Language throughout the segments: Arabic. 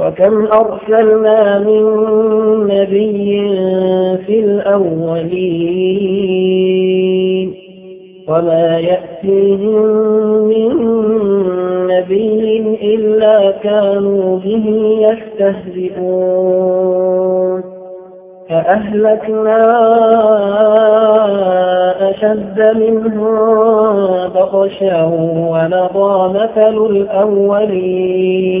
وكم أرسلنا من نبي في الأولين وما يأتيهم من نبي إلا كانوا به يستهزئون فأهلكنا أشد منهم بطشا ونضى مثل الأولين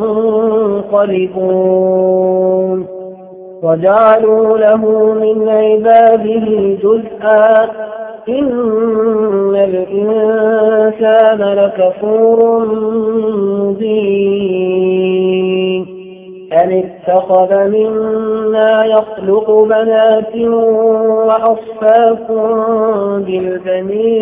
وجعلوا له من عباده جزءا. إن الإنسان لكفور مبين. أن اتخذ مما يخلق بنات وأصفاكم بالبنين.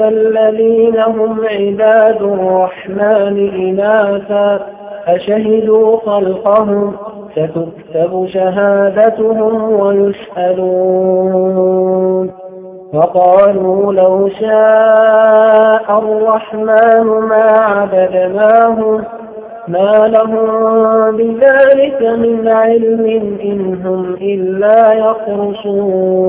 الذين هم عباد الرحمن إناثا أشهدوا خلقهم ستكتب شهادتهم ويسألون. وقالوا لو شاء الرحمن ما عبدناهم ما لهم بذلك من علم إن هم إلا يخرصون.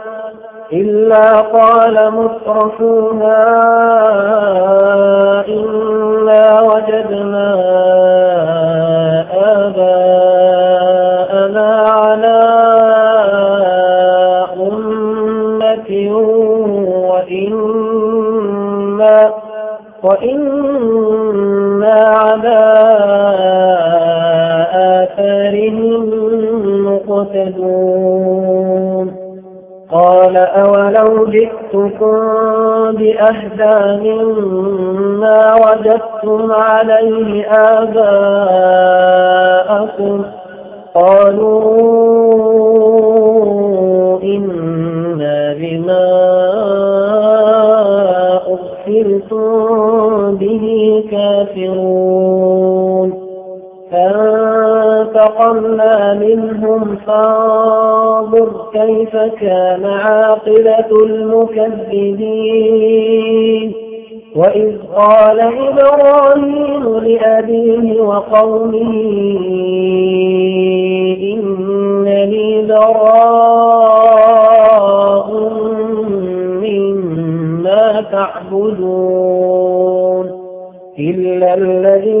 إلا قال مترفوها إنا وجدنا آباءنا على أمة وإنا, وإنا على آثارهم مقتدون. قال أولو جئتكم بأهدى مما وجدتم عليه آباءكم قالوا إنا بما أرسلتم به كافرون فانتقمنا منهم فانظر كيف كان عاقبة المكذبين. وإذ قال إبراهيم لأبيه وقومه إنني براء مما تعبدون إلا الذي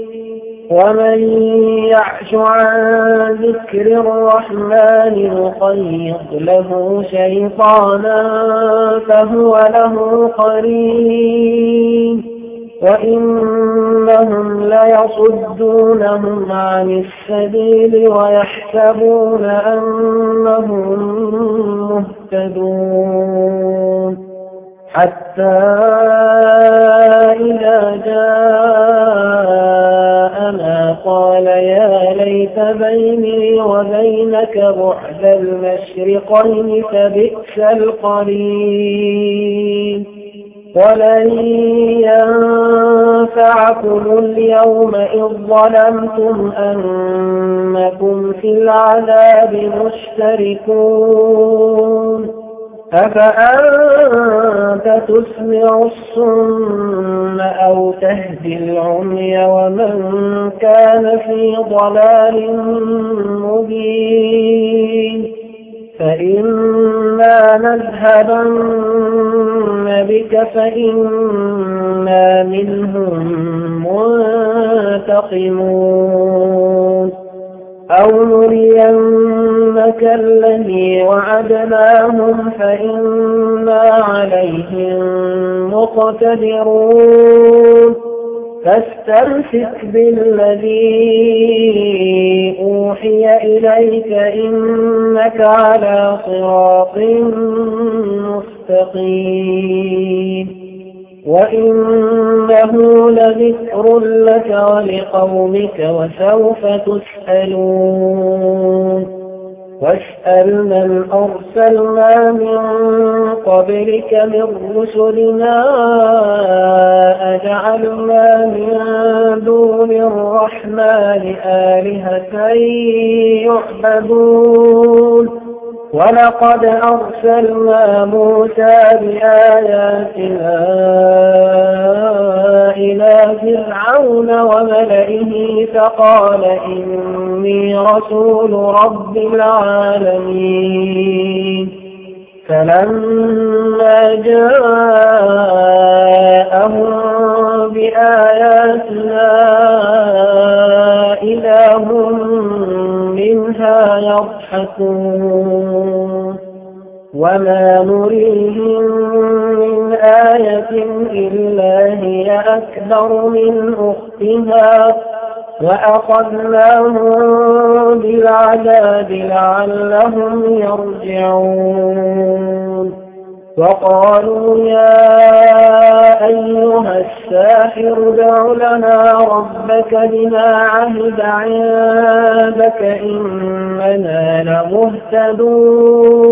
ومن يعش عن ذكر الرحمن نقيض له شيطانا فهو له قرين. وإنهم ليصدونهم عن السبيل ويحسبون أنهم مهتدون. حتى إذا جاءنا قال ليت بيني وبينك بعد المشرقين فبئس القرين ولن ينفعكم اليوم إذ ظلمتم أنكم في العذاب مشتركون. أفأنت تسمع الصم أو تهدي العمي ومن كان في ضلال مبين فإما نذهبن بك فإنا منهم منتقمون أو نرينك الذي وعدناهم فإنا عليهم مقتدرون. فاستمسك بالذي أوحي إليك إنك على صراط مستقيم. وإنه لذكر لك ولقومك وسوف تسألون. واسأل من أرسلنا من قبلك من رسلنا أجعلنا من دون الرحمن آلهة يعبدون ولقد أرسلنا موسى بآياتنا فرعون وملئه فقال إني رسول رب العالمين. فلما جاءهم بآياتنا إذا هم منها يضحكون. وما نريهم من آية إلا هي أكبر من أختها وأخذناهم بالعذاب لعلهم يرجعون. وقالوا يا أيها الساحر دع لنا ربك بما عهد عندك إننا لمهتدون.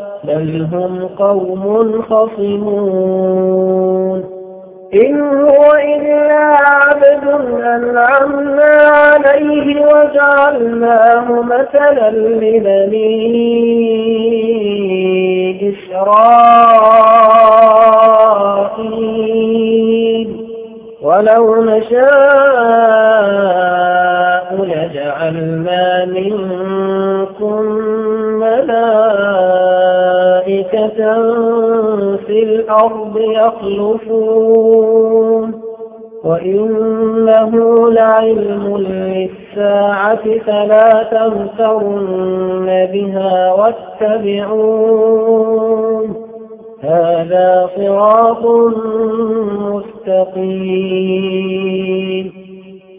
بل هم قوم خصمون. إن هو إلا عبد أنعمنا عليه وجعلناه مثلا لبني إسرائيل. ولو نشاء لجعلنا منكم ملائكة في الأرض يخلفون. وإنه لعلم للساعة فلا تمترن بها واتبعون. هذا صراط مستقيم.